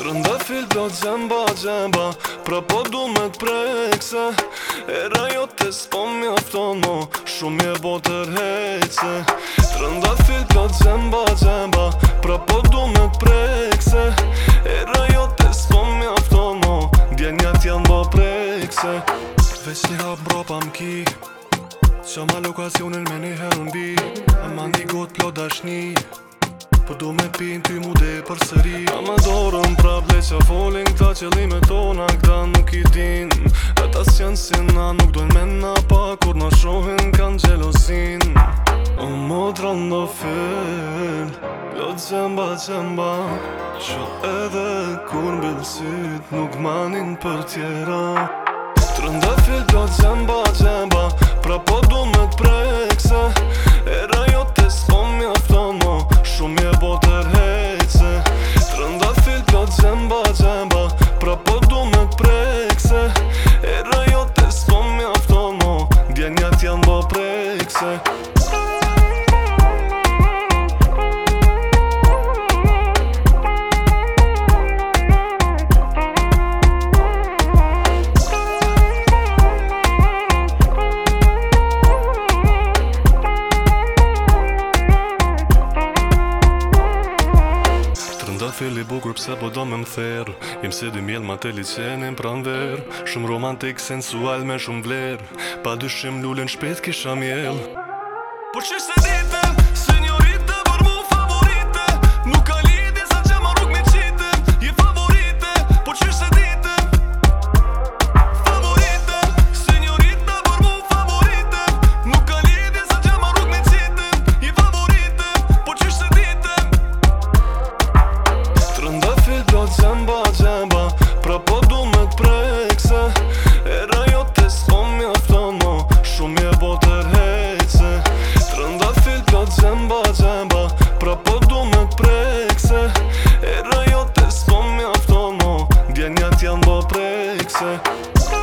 Të rënda fil do të zemba, Pra po du me të prekse Era jo të s'po mi afton mo Shumë je bo të Të rënda do të zemba, Pra po du me të prekse Era jo të s'po mi mo Djenjat janë bo prekse Vesh një hap mbro pa m'ki Qa ma lokacionin me një herë n'bi ma një gotë plo një Për du me pinë ty mu dhe për sëri A me dorën pra ble që folin këta që tona këta nuk i din E ta s'jën si na nuk dojnë me na pa kur na shohin kanë gjelosin O më të rëndo fel, lo të zemba të zemba Që edhe kur në bilësit nuk manin për tjera Të rëndo fel, say Fili bukur pse po do me më ther Im se dy mjel ma teli qenim pra në dher Shumë romantik sensual me shumë vler Pa dyshim që mnullin shpet kisha mjel Por që se opryksy